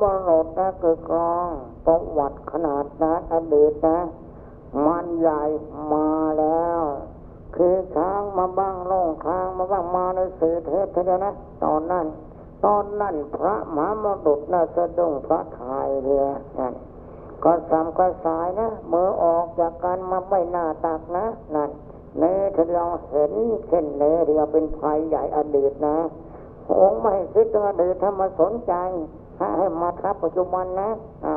บรดนะคือกองประวัติขนาดนั้นอดีตนะ มันใหญ่มาแล้ว คือช้างมาบ้างล่องทางมาบ้างมาในสีเทพเดียวนะ ตอนนั้น ตอนนั้นพระมหามรุษน่าสะดุ้งพระทายเรือนั่นก็สามก็สายนะเมื่อออกจากกันมาไม่หน้าตักนะนั่นเนทเราเห็นเช่นเนเรียเป็นภัยใหญ่อดีตนะองค์ไม่คิดถึงอดีตถ้ามาสนใจ ให้มาทับปัจจุบันนะ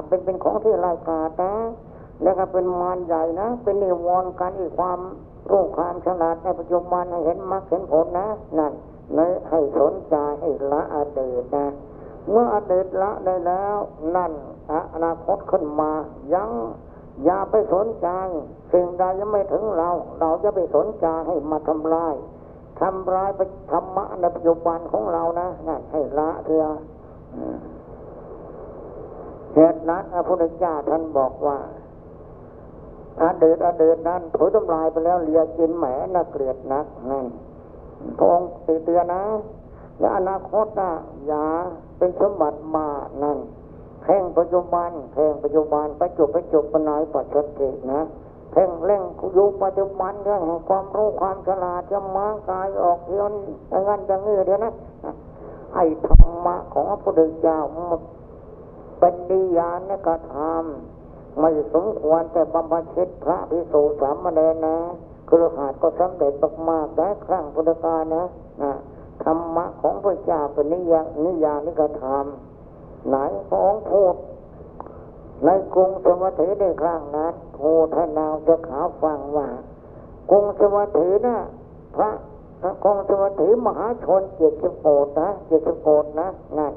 เป็นเป็นของที่ไร้กาดนะแล้วก็เป็นมารใหญ่นะ เป็นนิวรณ์กันอีกความรู้ความฉลาดในปัจจุบันให้เห็นมรรคเห็นผลนะนั่นเลยให้สนใจให้ละอดีตนะ เมื่ออดีตละได้แล้ว นั่นอนาคตขึ้นมายังอย่าไปสนใจสิ่งใดยังไม่ถึงเรา เราจะไปสนใจให้มาทำลายทำลายไปธรรมะในปัจจุบันของเรานะนั่นให้ละเถอะ เหตุนั้นพระพุทธเจ้าท่านบอกว่าอาเดีตอาเดีตนั้นถูทำลายไปแล้วเลียกินแหมน่าเกลียดนักนั่นพระองค์เตือนนะและอนาคตนะอย่าเป็นสมบัติมานั่นแข่งปัจจุบันแข่งปัจจุบันประจุประจุปนายปัจจุบันนะเพ่งเร่งอยู่ปัจจุบันเรื่องของความรู้ความฉลาดจะมากายออกเทียนอย่านั้นอย่างนี้เดียวนะไอ้ธรรมะของพระพุทธเจ้า เป็นนิยานกระทำไม่สมควรแต่บำบัดชิตพระพิสุสามเณรนะคือหาดก็สำเร็จมากๆได้ครั้งพุทธกาลนะนะธรรมะของพระเจ้าเป็นนิยานิยานิกระทำไหนพระองค์พูดในกรุงสวัสดีในครั้งนั้นพูดให้นาวจะขาวฟังว่ากรุงสวัสดีนะพระกรุงสวัสดีมหาชนเจ็ดสิบโกดนะเจ็ดสิบโกดนะนั่น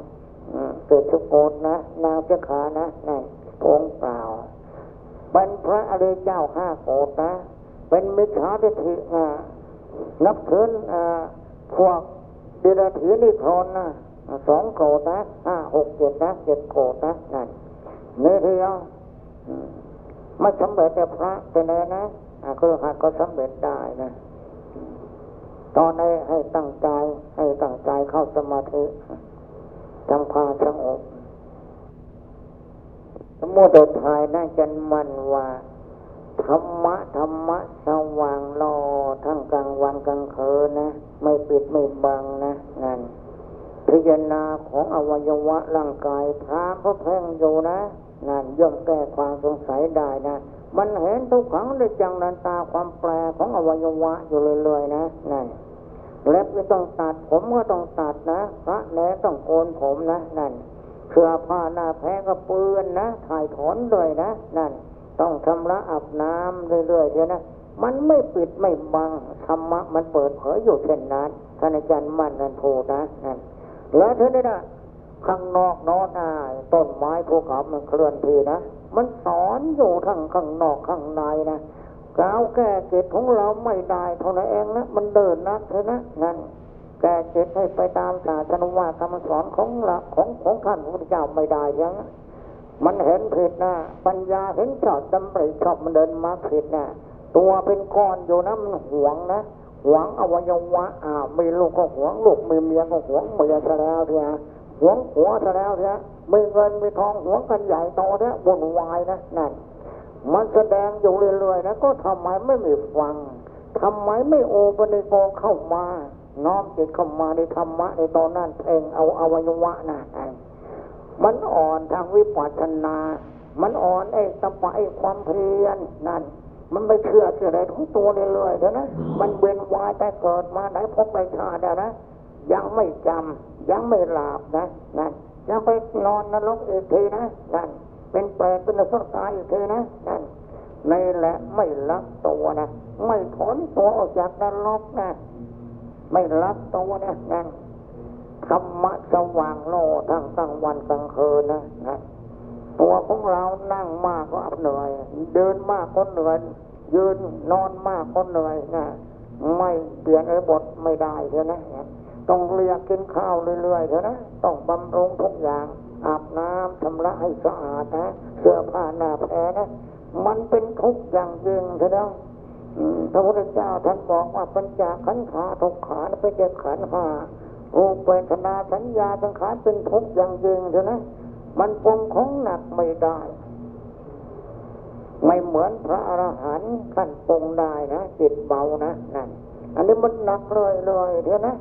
เจ็ดสิบโกดนะ นาวเจะขานะนั่นพงเปล่าเป็นพระอริยเจ้าห้าโกดนะ เป็นมิจฉาทิฏฐินับถือพวกเดรัจฉีนิครนนะสองโกดนะห้าหกเจ็ดนะเจ็ดโกดนะนั่นเนื้อเดียวไม่สำเร็จแต่พระแต่เนนะคือหากก็สำเร็จได้นะตอนนี้ให้ตั้งใจให้ตั้งใจเข้าสมาธิ ทำความสงบสมมติทายน่าจะมันว่า ธรรมะ ธรรมะ สว่างรอทั้งกลางวันกลางคืนนะ ไม่ปิดไม่บังนะ นั่นพิจารณาของอวัยวะร่างกายทามพระเพ่งอยู่นะนั่นย่อมแก้ความสงสัยได้นะ มันเห็นทุกขังในจังนันตาความแปรของอวัยวะอยู่เรื่อยๆนะนั่น เล็บก็ต้องตัดผมก็ต้องตัดนะพระแหนต้องโกนผมนะนั่นเสื้อผ้าหน้าแพ้ก็เปื้อนนะถ่ายถอนเลยนะนั่น ต้องชำระอาบน้ำเรื่อยๆเดียวนะมันไม่ปิดไม่บังธรรมะมันเปิดเผยอยู่เช่นนั้นท่านอาจารย์มั่นนันโทนะนั่นแล้วเท่านี้นะข้างนอกนอนอาต้นไม้ภูเขามันเคลื่อนที่นะ มันสอนอยู่ทั้งข้างนอกข้างในนะ กาวแก้เกตของเราไม่ได้เท่านั้นเองนะ มันเดินนักเถอะนะนั่นแก้เกตให้ไปตามศาสนาว่าคำสอนของหลักของของท่านพระพุทธเจ้าไม่ได้ยังมันเห็นผิดนะปัญญาเห็นชอบจำริชอบมันเดินมาผิดนะตัวเป็นก้อนอยู่นะมันหวงนะหวงอวัยวะอ่ามีลูกก็หวงลูกมีเมียก็หวงเมียซะแล้วเถอะหวงหัวซะแล้วเถอะมีเงินมีทองหวงกันใหญ่โตเถอะวุ่นวายนะนั่น มันแสดงอยู่เรื่อยๆนะก็ทำไมไม่มีฟังทำไมไม่โอปนิโกเข้ามาน้อมจิตเข้ามาในธรรมะในตอนนั้นเพ่งเอาอวัยวะนะมันอ่อนทางวิปัสสนา มันอ่อนไอ้ตะปะไอ้ความเพียรนั่น มันไม่เชื่อเชื่ออะไรของตัวเลยเลยเถอะนะ มันเวียนวายแต่เกิดมาได้พบไปชาตินะ ยังไม่จำยังไม่หลับนะนั่นยังไปนอนนรกอีกทีนะนั่น เป็นเปรตเป็นสุตายอีกทีนะนั่นในแหละไม่รักตัวนะไม่ถอนตัวออกจากนรกนะไม่รักตัวนะนั่นธรรมะสว่างโลทั้งกลางวันกลางคืนนะนะตัวของเรานั่งมากก็เหนื่อยเดินมากก็เหนื่อยยืนนอนมากก็เหนื่อยนะไม่เปลี่ยนไอ้บทไม่ได้เถอะนะต้องเรียกกินข้าวเรื่อยๆเถอะนะต้องบำรุงทุกอย่าง อาบน้ำชำระให้สะอาดนะ เสื้อผ้าหน้าแพ้นะ มันเป็นทุกอย่างยิ่งเถอะนะพระพุทธเจ้าท่านบอกว่าปัญจขันขาทุกขาไปเจอขันห้ารูปเวทนาสัญญาสังขารเป็นทุกข์อย่างยิ่งเถอะนะ มันปรุงของหนักไม่ได้ ไม่เหมือนพระอรหันต์ขั้นปรุงได้นะจิตเบานะนั่นอันนี้มันหนักเลยเลยเดี๋ยวนะ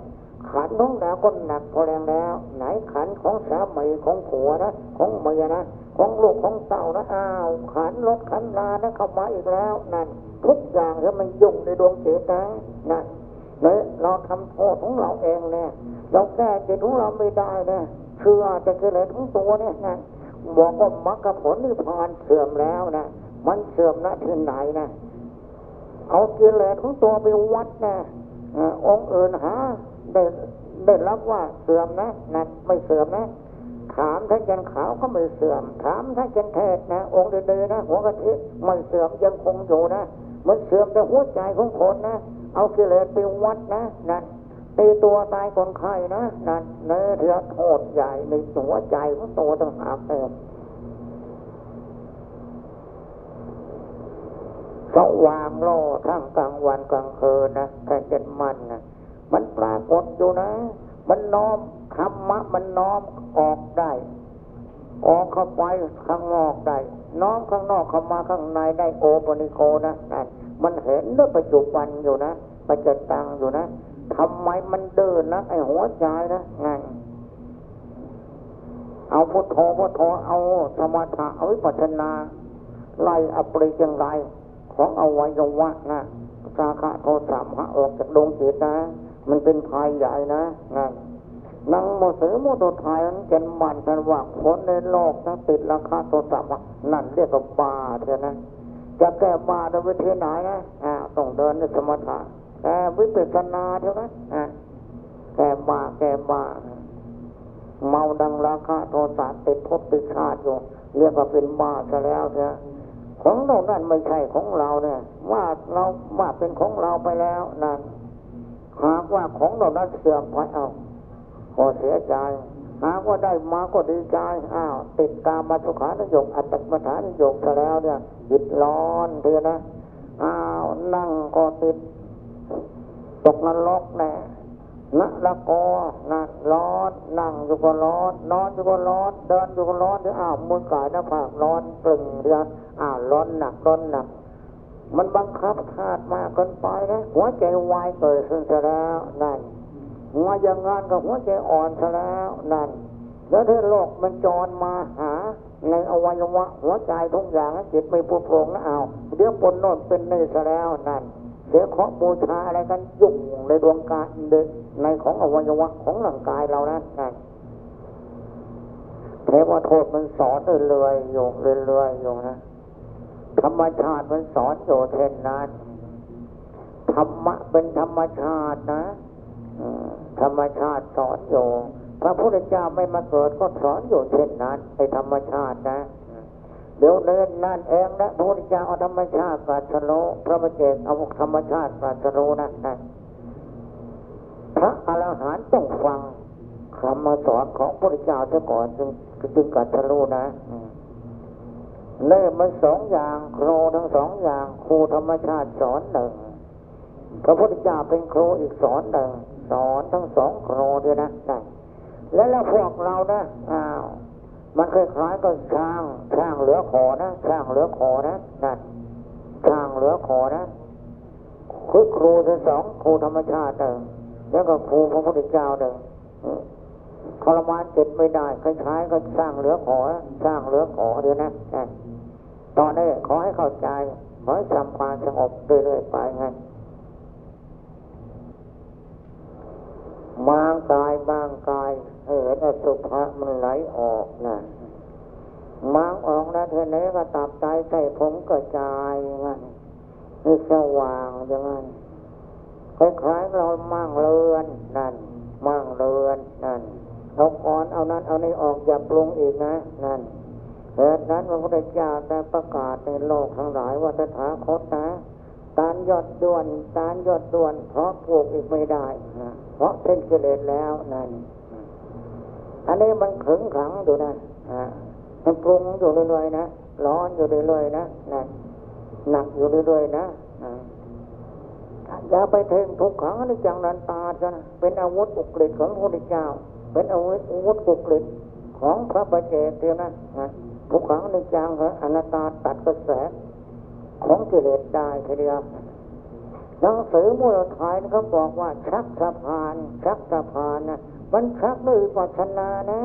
ขันของดาวก็หนักพอแรงแล้ว ไหนขันของสามีของผัวนะของเมียนะของลูกของเต่านะอ้าวขันรถขันลานะเข้ามาอีกแล้วนั่นทุกอย่างที่มันยุ่งในดวงจิตนะนั่นเนี่ยเราทำโทษของเราเองเนี่ยเราแก้จิตของเราไม่ได้เนี่ยเชื่อจะเกิดทั้งตัวเนี่ยนะบอกว่ามรรคผลนิพพานเสื่อมแล้วนะมันเสื่อมณที่ไหนนะเอากิเลสของตัวไปวัดนะอองค์อื่นหา ได้ได้รับว่าเสื่อมนะนั่นไม่เสื่อมนะ ถามท่านยันขาวก็ไม่เสื่อม ถามท่านยันเทศนะ องค์เดินๆนะหัวกะทิไม่เสื่อมยังคงอยู่นะมันเสื่อมแต่หัวใจของคนนะ เอากิเลสไปวัดนะนั่นตีตัวตายคนไข้นะนั่นเนื้อเถือโทษใหญ่ในหัวใจของตัวต่างหากเองสว่างโลทั้งกลางวันกลางคืนนะแต่เจ็ดมันนะ มันปรากฏอยู่นะ มันน้อมธรรมะมันน้อมออกได้ออกเข้าไปข้างนอกได้น้อมข้างนอกเข้ามาข้างในได้โอปนิโกนะนั่นมันเห็นด้วยปัจจุบันอยู่นะปัจจตังอยู่นะทำไมมันเดินนะไอหัวใจนะไงเอาพุทโธพุทโธเอาสมถะเอาวิปัสสนาไล่อปริจังไรของอวัยวะนะสาขาโทสามหะออกจากดวงจิตนะ มันเป็นภัยใหญ่นะนั่นนังโมเสือโมโตไทยนั้นเกณฑ์มันกันว่าคนในโลกนะติดราคาโทสามหะนั่นเรียกว่าบาเถอะนะจะแก้บาโดยวิธีไหนนะอ่าต้องเดินในสมถะแก้วิปัสสนาเท่านั้นอ่าแก้บาแก้บาเมาดังราคาโทสะติดภพติดชาติอยู่เรียกว่าเป็นบาซะแล้วเถอะของเรานั่นไม่ใช่ของเราเนี่ยว่าเราว่าเป็นของเราไปแล้วนั่น หากว่าของเรานั้นเสื่อมไปเอาก็เสียใจหากว่าได้มาก็ดีใจอ้าวติดตามมาสุขานิยมอัตตมฐานิยมซะแล้วเนี่ยจิตร้อนเถอะนะอ้าวนั่งก็ติดตกนรกแน่นะละกอนะร้อนนั่งอยู่ก็ร้อนนอนอยู่ก็ร้อนเดินอยู่ก็ร้อนเดี๋ยวอ้าวมือกายหน้าผากร้อนปรึงเดี๋ยวอ้าวร้อนหนักร้อนหนัก มันบังคับธาตุมากเกินไปนะหัวใจวายเกิดขึ้นซะแล้วนั่นหัวอย่างงานกับหัวใจอ่อนซะแล้วนั่น แล้วถ้าโลกมันจรมาหา ในอวัยวะหัวใจทุกอย่างจิตไม่ปูโปร่งนะเอาเดี๋ยวปนโน่นเป็นนี่ซะแล้วนั่นเสียเคาะบูชาอะไรกันยุ่งในดวงกายในของอวัยวะของร่างกายเรานะนั่นเทวโทษมันสอนเรื่อยๆอยู่เรื่อยๆอยู่นะ ธรรมชาติมันสอนอยู่เช่นนั้นธรรมะเป็นธรรมชาตินะธรรมชาติสอนอยู่พระพุทธเจ้าไม่มาเกิดก็สอนอยู่เช่นนั้นในธรรมชาตินะเดี๋ยวเดินนั่นเองนะพระพุทธเจ้าเอาธรรมชาติปราศโลพระประเจกเอาธรรมชาติปราศโลนะนั่นพระอรหันต์ต้องฟังคำมาสอนของพระพุทธเจ้าซะก่อนจึงจึงกัดโลนะอื เล่มันสองอย่างครูทั้งสองอย่างครูธรรมชาติสอนหนึ่งพระพุทธเจ้าเป็นครูอีกสอนหนึ่งสอนทั้งสองครูด้วยนะนั่นแล้วแล้วพวกเรานะอ้าวมันคล้ายๆกับช่างช่างเหลือขอนะช่างเหลือขอนะนั่นช่างเหลือขอนะคือครูทั้งสองครูธรรมชาติหนึ่งแล้วก็ครูพระพุทธเจ้าหนึ่งทรมานเจิตไม่ได้คล้ายๆก็สร้างเหลือขอสร้างเหลือขอเดียวนะนั่น ตอนนี้ขอให้เข้าใจขอให้ทำความสงบเรื่อยๆไปไงมางกายบางกายเห็นอสุภะมันไหลออกนะมางออกนะเธอเนี้ก็ตับใจใส่ผมกระจายอย่างนั้นนี่สว่างอย่างนั้นคล้ายๆเรามั่งเรือนนั่นมั่งเรือนนั่นเอาก่อนเอานั้นเอานี้ออกอย่าปรุงอีกนะนั่น เหตุนั้นพระพุทธเจ้าได้ประกาศในโลกทั้งหลายว่าตถาคตนะตานยอดด่วนตานยอดด่วน เพราะปลูกอีกไม่ได้เพราะเป็นกิเลสแล้วนั่น อันนี้มันขึงขังอยู่นะอ่ามันปรุงอยู่เรื่อยๆนะร้อนอยู่เรื่อยๆนะนั่นหนักอยู่เรื่อยๆนะอย่าไปเทงทุกขังอนิจจังนันตาจะนเป็นอาวุธอุกฤษของพระพุทธเจ้า เป็นอาวุธอุกฤษของพระประเจกเดียวนนะ ทุกขังในจังเหรออนัตตาตัดกระแสของกิเลสได้ทีเดียวหนังสือมูลทายเขาบอกว่าชักสะพานชักสะพานนะมันชักด้วยปัชนานะ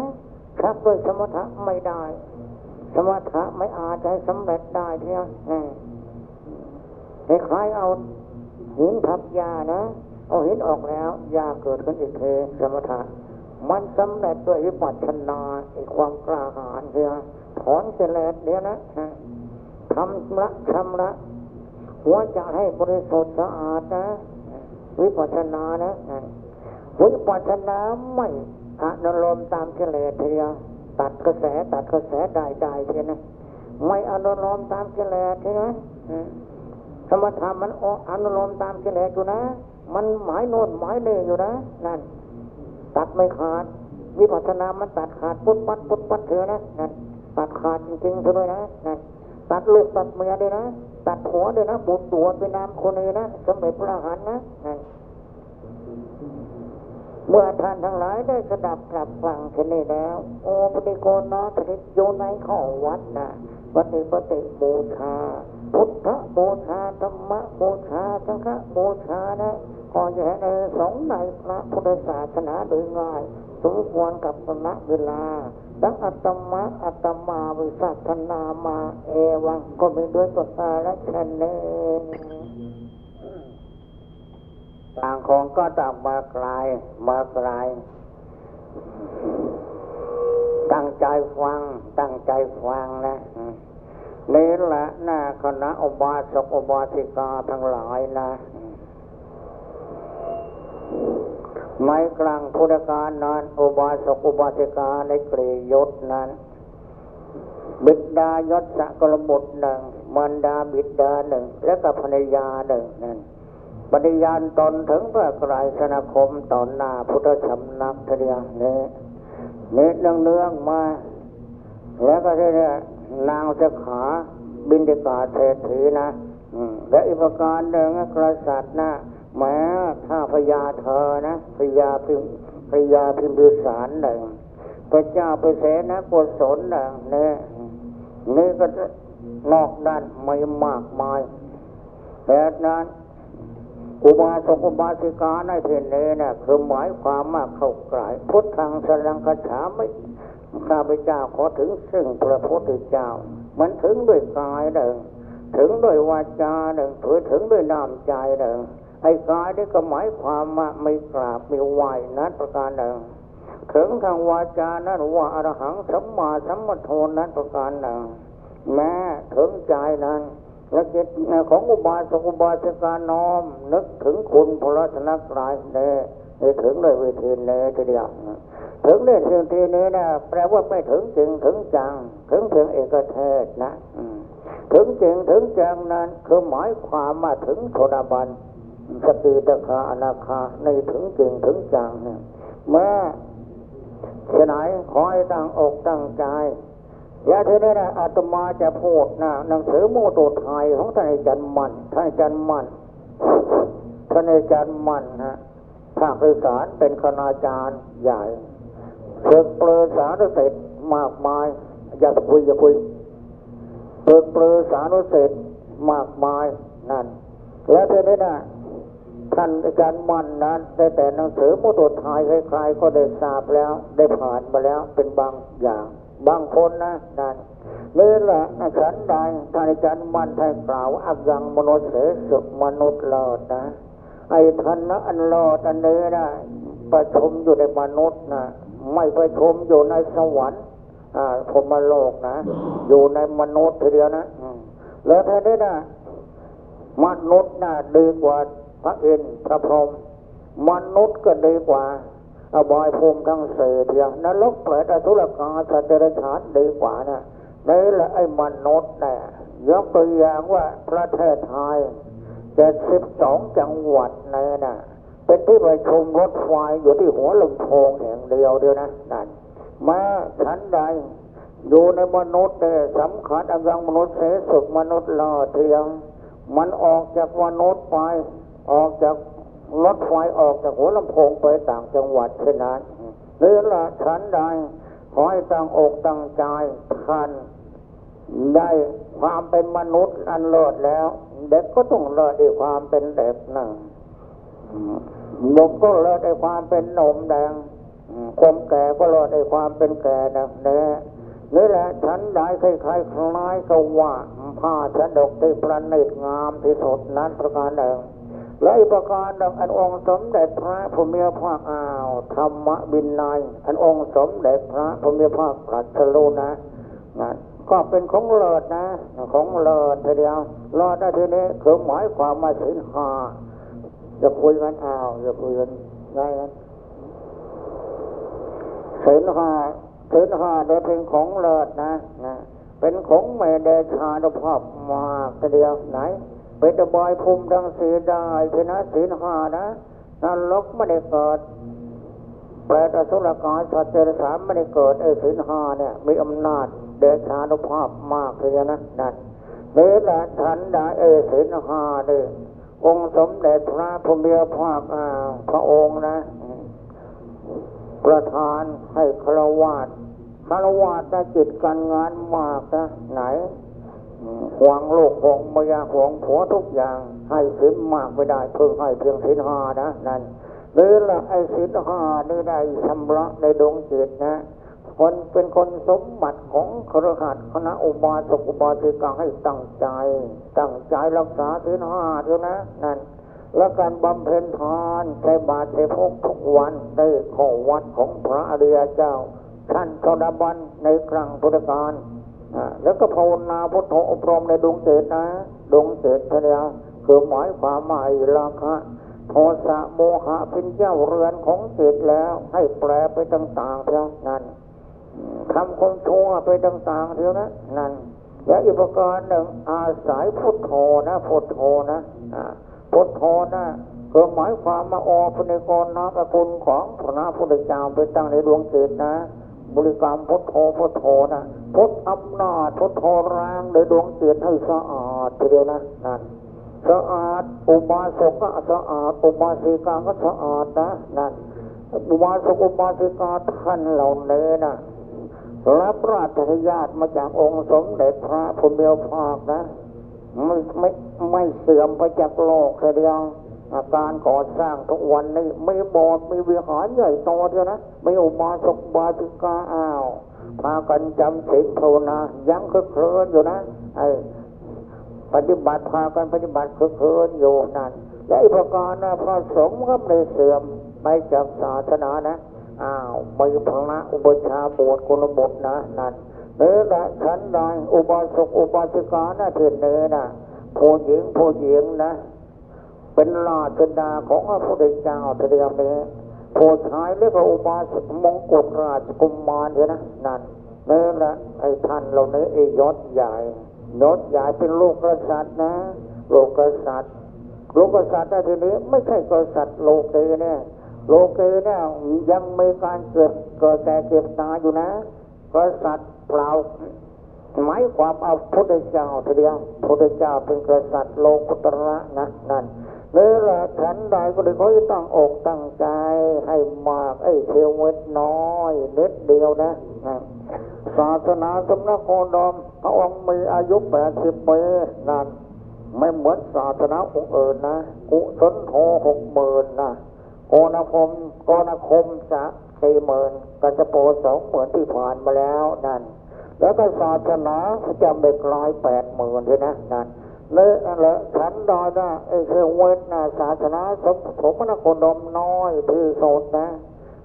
ชักด้วยสมถะไม่ได้ สมถะไม่อาจจะสำเร็จได้เทีเดียวคล้ายเอาหินทับยานะ เอาหินออกแล้ว ยาเกิดขึ้นอีกเทสมถะมันสำเร็จด้วยวิปัสสนาอีกความกล้าหาญเสีย ถอนเสลดเดียวนะทำละทำละ หัวจะให้บริสุทธิ์สะอาดนะ วิปัสสนานะวิปัสสนาไม่อนุโลมตามเฉลเทียตัดกระแสตัดกระแสได้ได้เทียนะไม่อนุโลมตามเฉลเทียนะสมถะมันอนุโลมตามเฉลดอยู่นะ มันหมายโน่นหมายนี่อยู่นะ นั่น ตัดไม่ขาด วิปัสสนามันตัดขาดปุ๊บปัดปุ๊บปัดเถอะนะ นั่น ตัดขาดจริงๆเลยนะนั่นตัดลูกตัดเมียด้วยนะ ตัดหัวด้วยนะบุตรตัวเป็นนามคนนี้นะสมเด็จพระหันนะนั่นเมื่อท่านทั้งหลายได้สดับกลับฟังเช่นนี้แล้ว โอปฏิโกนนอทิโยในข้อวัดนะปฏิปฏิบูชา พุทธบูชาธรรมบูชาสังฆบูชานะก่อนจะเห็นในสองในพระพุทธศาสนาโดยง่าย สมควรกับณเวลา ดังอัตมะอัตมาวิสัชนามาเอวังก็มีด้วยตัวตาและชนเนต่างของก็ต่างมากลายมากลายตั้งใจฟัง ตั้งใจฟังนะนี่แหละหน้าคณะอบาสกอบาสิกาทั้งหลายนะ ในกลางพุทธกาลนั้นอุบาสกอุบาสิกาในกรยศนั้น บิดายศสักรบุตรหนึ่งมันดาบิดาหนึ่ง และกับภรรยาหนึ่งนั้นปฏิญาณตนถึงพระกรายสนาคมต่อหน้าพุทธสำนักเทียงนี้นี้เนื่องเนื่องมา แล้วก็ที่นี่นางสขาบินดิกาเศรษฐีนะและอีกประการหนึ่งกษัตริย์นะ แม้ถ้าพญาเธอนะพญาพิมพญาพิมพิสารหนึ่งพระเจ้าไปเสนะกุศลหนึ่งเนี่ยนี่ก็นอกด้านไม่มากมายแต่นั้นอุบาสกอุบาสิกาในเพนเนนะคือหมายความมากเข้ากลายพุทธังสรังคาถาไม่ข้าพเจ้าขอถึงซึ่งพระพุทธเจ้า มันถึงด้วยกายหนึ่งถึงด้วยวาจาหนึ่งถือถึงด้วยน้ำใจหนึ่ง ไอ้กายนี่ก็หมายความว่าไม่กราบไม่ไหวนั้นประการหนึ่งถึงทางวาจานั้นว่าอรหังสัมมาสัมมโทนั้นประการหนึ่งแม้ถึงใจนั้นและจิตของอุบาสกอุบาสิกาน้อม นึกถึงคุณพระรัตนกรายเน่ถึงเลยเวทีเน่ทีเดียวถึงได้สิ่งทีนี้นะแปลว่าไม่ถึงจริงถึงจัง ถึงเพียงเอกเทศนะถึงจริงถึงจังนั้นคือหมายความมาถึงโทดาบัน สติตคาอนาคาในถึงจริงถึงจังเนี่ยเมื่อฉไหนขอให้ตั้งอกตั้งใจอย่าทีนี้นะอาตมาจะพูดนะหนังสือมูตุไทยของท่านอาจารย์มันท่านอาจารย์มันท่านอาจารย์มันฮะภาคอีสารเป็นคณาจารย์ใหญ่เสกเปลือสารเสร็จมากมาย อย่าคุยอย่าคุยเสือกเปลือสารเสร็จมากมายนั่น แล้วทีนี้นะ ท่านอาจารย์มันนั้นได้แต่หนังสือมุตุไทยใครๆก็ได้ทราบแล้ว ได้ผ่านมาแล้วเป็นบางอย่าง บางคนนะนั่นนี่แหละฉันใดท่านอาจารย์มันท่านกล่าวอักยังมนุษย์เสสุมนุษย์เลิศนะ ไอ้ท่านนะอันเลิศอันนี้นะประชุมอยู่ในมนุษย์นะไม่ประชุมอยู่ในสวรรค์อ่าพรมโลกนะ อยู่ในมนุษย์ทีเดียวนะแล้วท่านนี้นะมนุษย์น่ะดีกว่า พระอินทร์พระพรหมมนุษย์ก็ดีกว่า อบายภูมิทั้งเสีเทียนรกเปรตอสุรกาสัตว์เดรัจฉานดีกว่านะนี่แหละไอ้มนุษย์เนี่ยยกตัวอย่างว่าประเทศไทยเจ็ดสิบสองจังหวัดเนี่ยนะเป็นที่ประชุมรถไฟอยู่ที่หัวลำโพงแห่งเดียวเดียวนะนั่นมาชั้นใดอยู่ในมนุษย์เนี่ยสำคัญอันยังมนุษย์เสสุขมนุษย์ลอเทียงมันออกจากมนุษย์ไป ออกจากรถไฟออกจากหัวลำโพงไปต่างจังหวัดเช่นนั้นหรือละชั้นใดขอให้ตั้งอกตั้งใจท่านได้ความเป็นมนุษย์อันเลิศแล้ว เด็กก็ต้องเลิศด้วยความเป็นเด็กนะหนุ่มก็เลิศด้วยความเป็นหนุ่มแดงคนแก่ก็เลิศด้วยความเป็นแก่ดังนี้นี่แหละฉันได้คล้ายๆคล้ายกับว่าผ้าชดกที่ประณีตงามที่สุดนั้นประการหนึ่ง และอีกประการหนึ่งอันองค์สมเด็จพระพุทธภาคอ้าวธรรมบินนายอันองค์สมเด็จพระพุทธภาคตรัสรู้นะนะก็เป็นของเลิศนะ ของเลิศทีเดียวเลิศได้ทีนี้คือหมายความมาสินหาจะคุยกันอ้าวจะคุยกันได้กันสินหาสินหาได้เป็นของเลิศนะนะเป็นของไม่ได้ชาดภาพมากทีเดียวไหน เป็นบอยภูมิดังสีได้ชนะสินหานะนรกไม่ได้เกิดแปลอสุรกายสัตว์เจริสามไม่ได้เกิดไอ้สินหาเนี่ย มีอำนาจเดชานุภาพมากเดียนะนั่นนี่แหละฉันได้เอสินหาดิองค์สมเด็จพระพุทธภาคอาพระองค์นะ ประทานให้คารวาสคารวาสได้จิตการงานมากนะไหน ห่วงโลกห่วงเมียห่วงผัวทุกอย่าง ให้สินมากไม่ได้เพิ่งให้เพียงสินห้านะนั่นนี่แหละไอ้สินห้านี่ได้ชำระในดวงจิตนะคนเป็นคนสมบัติของครหัสคณะอุบาสกอุบาสิกาให้ตั้งใจ ตั้งใจรักษาสินห้าเท่านะนั่นและการบำเพ็ญทานใช้บาตรใช้พกทุกวันได้ข้อวัดของพระอริยเจ้าท่านโสดาบันในครั้งพุทธกาล แล้วก็ภาวนาพุทโธอบรมในดวงเจตนะดวงเจตเนี่ยคือหมายความหมายราคะโทสะโมหะเป็นเจ้าเรือนของจิตแล้ว ให้แปลไปต่างๆเท่านั้นทำคนชั่วไปต่างๆเท่านั้นนั่นและอีกประการหนึ่งอาศัยพุทโธนะพุทโธนะพุทโธนะคือหมายความมาออพนิกรน้อมคุณของพระพุทธเจ้าไปตั้งในดวงจิตนะ บริกรรมพุทโธพุทโธนะพุทอำนาจพุทโธแรงในดวงจิตให้สะอาดทีเดียวนะนั่นสะอาดอุบาสกก็สะอาดอุบาสิกาก็สะอาดนะนั่นอุบาสกอุบาสิกาท่านเหล่านี้นะรับราชทายาทมาจากองค์สมเด็จพระพุทธเจ้าภาคนะไม่ไม่ไม่เสื่อมไปจากโลกทีเดียว อาการก่อสร้างทุกวันนี้ไม่บสถ์มีวิหารใหญ่โตเดียวนะไม่อุบาสกบาสิกาอ้าวพากันจำศีลภาวนายังคือเคลื่อนอยู่นะไอ้ปฏิบัติพากันปฏิบัติคือเคลื่อนอยู่นั่นและอีกประการนะพระสงฆ์ก็ไม่เสื่อมไปจากศาสนานะอ้าวไมีพระอุปชาบวชคนบทนะนั่นเนื้อละฉันได้อุบาสกอุบาสิกานะเถิดเนื้อนะผู้หญิงผู้หญิงนะ เป็นราชดาของพระพุทธเจ้าทีเดียวนี้ผู้ชายเรียกว่าอุบาสกมงกุฎราชกุมมารเนี่ยนะนั่นเนื้อละไอ้ท่านเหล่านี้ไอ้ยศใหญ่ยศใหญ่เป็นลูกกษัตริย์นะลูกกษัตริย์ลูกกษัตริย์นทีนี้ไม่ใช่กษัตริย์โลกเกเนี่ยโลกเกเนี่ยยังมีการเกิดเกิดแก่เก็บตายอยู่นะกษัตริย์เปล่าหมายความเอาพุทธเจ้าทีเดียวพุทธเจ้าเป็นกษัตริย์โลกุตระนะนั่น นี่แหละฉันใดก็ได้เขาตั้งอกตั้งใจให้มากไอ้เทวดน้อยนิดเดียวนะนะศาสนาสำนักโคดมพระองค์มีอายุแปดสิบปีนั่นไม่เหมือนศาสนาองค์อื่นนะกุศลโทหกหมื่นนะโกนคมโกนคมจะสี่หมื่นกัจจโปสองหมื่นที่ผ่านมาแล้วนั่น แล้วก็ศาสนาจะไม่กลายแปดหมื่นเลยนะนั่น เลยละฉันดอยนะไอ้เซเวตนะศาสนาสมสมณโคดมน้อยที่สุดนะ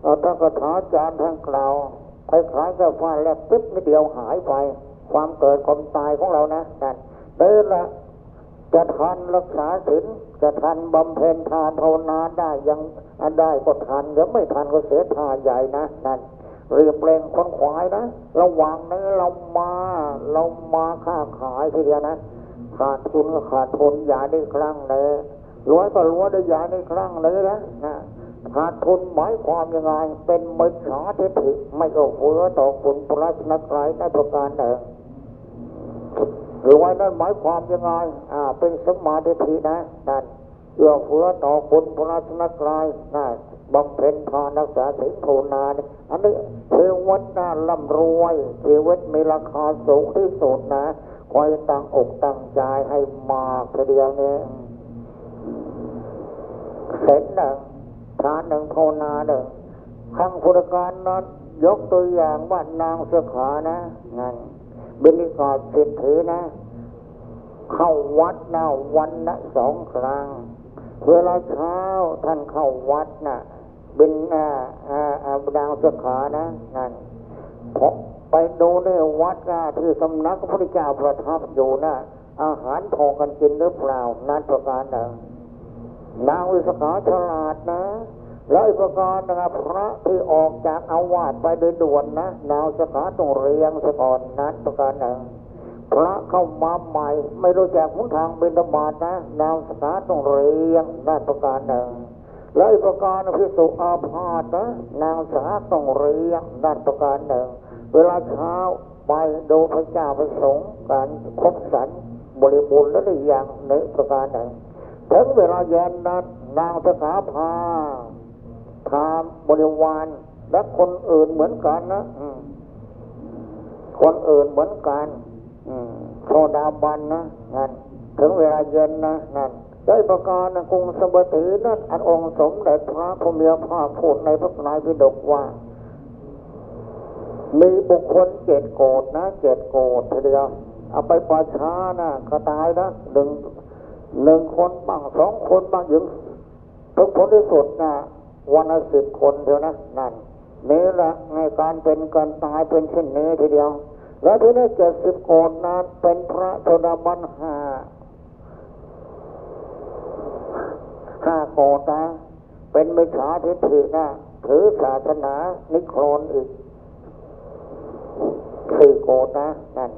เอาถ้ากถาจารย์ทั้งกล่าวคล้ายๆกับฟ้าแลบปิ๊บนิดเดียวหายไป ความเกิดความตายของเรานะนั่นเลยละจะทันรักษาศีลจะทันบำเพ็ญทานภาวนาได้ยังได้ก็ทันหรือไม่ทันก็เสียทาใหญ่นะนั่นเรียบเร่งคนขวายนะระหว่างนี้เรามาเรามาค้าขายทีเดียวนะ ขาดทุนก็ขาดทุนอย่าได้ครั้งเลยรวยก็รวยได้อย่าได้ครั้งเลยนะนะขาดทุนหมายความยังไง เป็นมิจฉาทิฏฐิไม่ก็เฟื้อต่อคุณพระชนกรายในประการหนึ่งรวยนั้นหมายความยังไงอ่า เป็นสมมาทิฏฐินะนั่นเอื้อเฟื้อต่อคุณพระชนกรายนะบำเพ็ญทานรักษาศีลภาวนานอันนี้ชีวิตน่าร่ำรวยชีวิตมีราคาสูงที่สุดนะ คอยตั้งอกตั้งใจให้มากเดียวเนี่ยเสร็จหนึ่งทานหนึ่งภาวนาหนึ่งครั้งพุทธกาลนั้นยกตัวอย่างว่านางสขานะนั่นบิณิกาเศรษฐีนะ เข้าวัดนะวันละสองครั้งเวลาเช้าท่านเข้าวัดนะเป็นอ่าอ่าอ่าดางสขานะนั่น พอไปดูในวัดนะที่สำนักพระพุทธเจ้าประทับอยู่นะอาหารพอกันกินหรือเปล่านั่นประการหนึ่งนางวิสขาฉลาดนะแล้วอีกประการนะครับพระที่ออกจากอาวาสไปโดยด่วนนะนางวิสขาต้องเรียงซะก่อนนั้นประการหนึ่งพระเข้ามาใหม่ ไม่รู้จักหนทางบินธบาตนะนางสาต้องเรียงนั่นประการหนึ่ง แล้วอีกประการพิสุอาพาธนะนางสาต้องเรียงนั่นประการหนึ่ง เวลาเช้าไปดูพระเจ้าประสงค์การครบสันบริบูรณ์แล้วหรือยังในประการหนึ่งถึงเวลาเย็นนั้นนางสาพาทามบริวารและคนอื่นเหมือนกันนะคนอื่นเหมือนกันโซดาบันนะนั่นถึงเวลาเย็นนะนั่น ได้ประการนะกรุงสมบัตินั่นอันองค์สมเด็จพระพุทธภาพูดในพระนายพิดกว่า มีบุคคลเจ็ดโกดนะเจ็ดโกดทีเดียวเอาไปประชานะก็ตายนะหนึ่งหนึ่งคนบ้างสองคนบ้างยังทุกคนที่สุดนะวันละสิบคนเดียวนะนั่นนี่ละในการเป็นการตายเป็นเช่นนี้ทีเดียว แล้วที่นี้เจ็ดสิบโกดนั้นเป็นพระโสดาบันห้า ห้าโกดนะ เป็นมิจฉาทิฏฐินะ ถือศาสนานิโครนอีกสี่โกดนะนั่น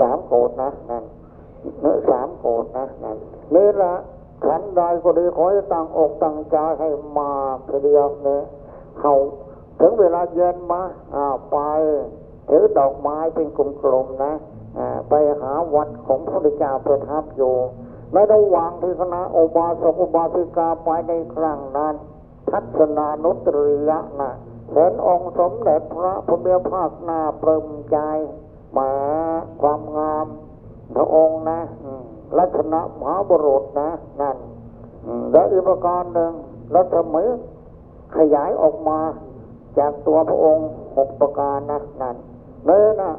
สามโกดนะนั่นเนื้อสามโกดนะนั่นนี่ละขันใดก็ดีขอให้ตั้งอกตั้งใจให้มากทีเดียวเนี่ยเขาถึงเวลาเย็นมาอ่าไปถือดอกไม้เป็นกลุ่มๆนะ ไปหาวัดของพระพุทธเจ้าประทับอยู่ ในระหว่างที่คณะโอบาสกอุบาสิกาไปในครั้งนั้น ทัศนานุตริยะนะเห็นองค์สมเด็จพระพุทธภาคหน้าเปิมใจหมาความงามพระองค์นะลักษณะมหาบุรุษนะนั่นและอีกระการหนึ่งรัศมีขยายออกมาจากตัวพระองค์หกประการนะนั่นเนื้อนะ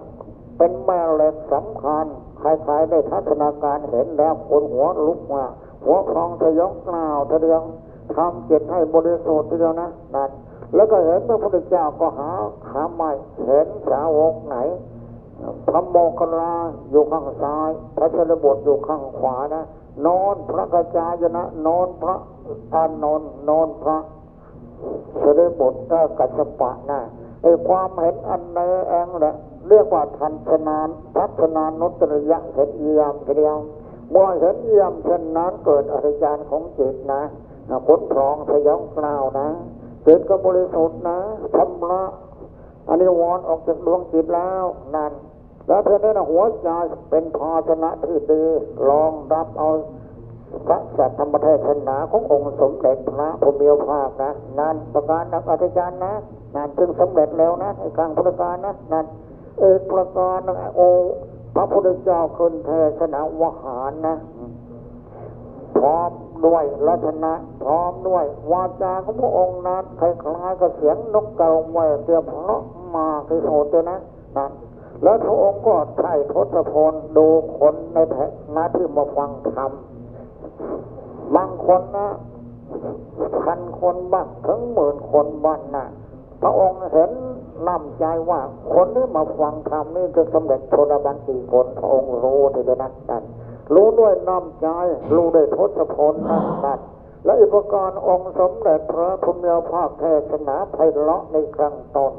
เป็นแม่เหล็กสำคัญ ใครๆได้ทัศนาการเห็นแล้วคนหัวลุกมาหัวคลองสยองกล่าวทีเดียวทำจิตให้บริสุทธิ์ทีเดียวนะนั่นแล้วก็เห็นพระพุทธเจ้าก็หาหาไม่เห็นสาวกไหนพระโมคคัลลาอยู่ข้างซ้าย พระชนบทอยู่ข้างขวานะนอนพระกระจายนะนอนพระอานนท์นอนพระชนบทก็กัสปะนะ ไอ้ความเห็นอันเนเองแหละเรียกว่าทันชนานทัศนานุตริยะเห็นเยี่ยมเดียวเมื่อเห็นเยี่ยมเช่นนั้นเกิดอริยานของจิตนะผลพรองสยองกล่าวนะจิตก็บริสุทธิ์นะชำระอันนี้วอนออกจากดวงจิตแล้วนั่นแล้วเพื่อนนี่นะหัวใจเป็นภาชนะที่ดีลองรับเอา พระสัตธรรมเทศนาขององค์สมเด็จพระพุทธเภาคนะนันประการนักอธิการย์นะนั่นจึงสำเร็จแล้วนะในกลางพุทธการนะนันเอกประการนะโอพระพุทธเจ้าคนเทศนาวหารนะพร้อมด้วยลักษณะพร้อมด้วยวาจาของพระองค์นั้นคล้ายๆกับเสียงนกกระเวกเตียเพราะมาคือโสดนะนั่นแล้วพระองค์ก็ใช้ทศพลดูคนในแผ่นาที่มาฟังธรรม บางคนนะพันคนบ้างถึงหมื่นคนบ้างนะพระองค์เห็นน้ำใจว่า คนนี้มาฟังธรรมนี่จะสำเร็จโชดาบันกี่คนพระองค์รู้ทีเดนั้นนั่นรู้ด้วยน้ำใจ รู้ด้วยทศพลนั่นนั่นและอีกระการองค์สมเด็จพระพุทธภาคเทศนาไพเราะในครั้งต้น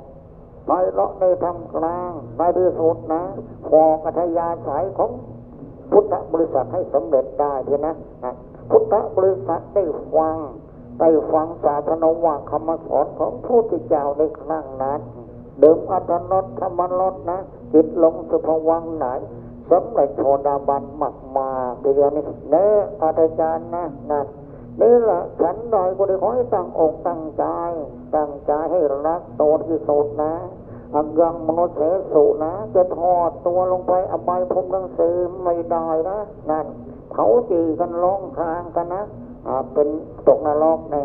ไพเราะในทำกลางในที่สุดนะพอกัทยาสายของ พุทธบริษัทให้สำเร็จได้ทีนะนะพุทธบริษัทได้ฟังได้ฟังศาสนาว่าคำสอนของพระพุทธเจ้าในครั้งนั้นเดิมอัตนนธรรมนตนะจิตลงสุภวังไหนสำเร็จโทดาบันมักมาเดียวนี้เนื้ออาจารย์นะนั่นนี่แหละฉันใดก็ได้ขอให้ตั้งอกตั้งใจ ตั้งใจให้รักตัวที่สุดนะ อังกังมโนเสสุนะจะทอดตัวลงไปอบายภูมิทั้งสี่ไม่ได้นะนั่นเผาจีกันร้องทางกันนะอ่าเป็นตกนรกแน่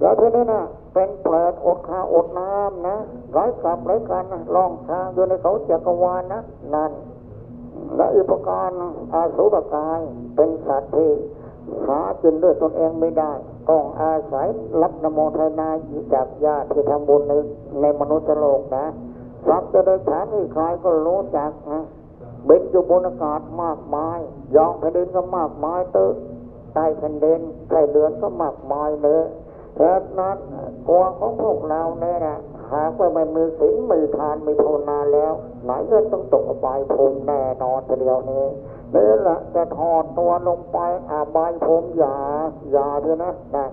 แล้วทีนี้นะเป็นเปรตอดข้าอดน้ำนะร้กลับร้กันนะล่องทางอยู่ในเขาจักรวาลนะนั่นและอีกประการอาสุรกายเป็นสัตว์ที่หากินด้วยตนเองไม่ได้ต้องอาศัยรับนโมทนาจากญาติที่ทำบุญในในมนุษย์โลกนะ สัตว์จะได้ฐานที่ใครก็รู้จักนะเบ็นอยู่บนอากาศมากมาย ยองแผ่นดินก็มากมายเตอใต้แผ่นดินใต้เรือนก็มากมายเลยเพราะนั้นตัวของพวกเราเนี่ยนะหากว่าไม่มีศีลมีทานมีภาวนาแล้วไหนก็ต้องตกอบายภูมิแน่นอนทีเดียวนี้นี่แหละจะถอดตัวลงไปอาบายภูมิอย่าอย่าเถอะนะนะ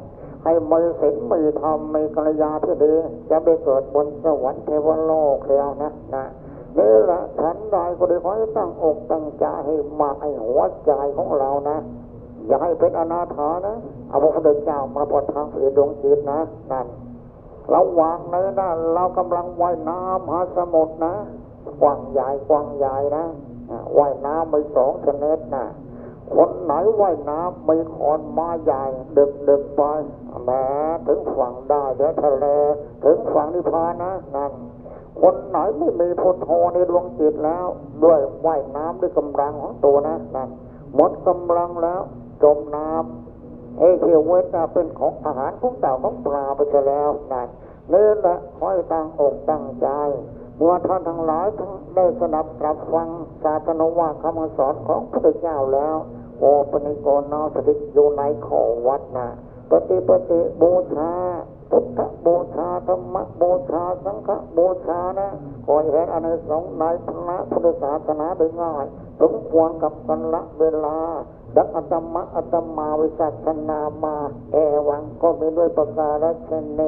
ให้มีศีลมีธรรมมีกัลยาที่ดี จะไปเกิดบนสวรรค์เทวโลกแล้วนะนะนี่แหละฉันใดก็ได้ขอให้ตั้งอกตั้งใจให้มาให้หัวใจของเรานะ อย่าให้เป็นอนาถานะเอาพระพุทธเจ้ามาปลดทางเสียดวงจิตนะนั่นเราวางในนั่นเรากำลังว่ายน้ำมหาสมุทรนะกว้างใหญ่กว้างใหญ่นะว่ายน้ำไปสองชนิดนะ คนไหนว่ายน้ำมีขอนม้ใหญ่ดึกดึกๆไปแหม้ถึงฝั่งได้เดี๋ยวทะเลถึงฝั่งนิพพานนะนั่นคนไหนไม่มีพุทโธในดวงจิตแล้ว ด้วยว่ายน้ำด้วยกำลังของตัวนะนั่นหมดกำลังแล้วจมน้ำเอเทวเวทเป็นของอาหารของเต่าของปลาไปแล้วนั่นนี่แหละคอยตั้งอกตั้งใจเมื่อท่านทั้งหลายได้สนับรับฟังศาสนว่าคำสอนของพระเจ้าแล้ว โอปนิโกนาสติอยู่ในของวัดนะปฏิปฏิบูชาพุทธบูชาธรรมบูชาสังฆบูชานะขอให้เห็นอันในสงในพระพุทธศาสนาได้ง่ายสมควรกับกันละเวลาดักอัตมะอัตมาวิสัชนามา เอวังก็มีด้วยประการฉเน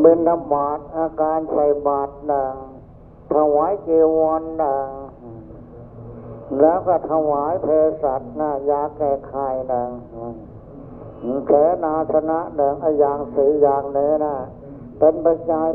เบนบาตอาการใส่บาตรดังถวายเจวรดัง แล้วก็ถวายเภสัชนะยาแก้ไขดังแขนาชนะดังอย่างสีอย่างเนี้นะ เป็นประจาย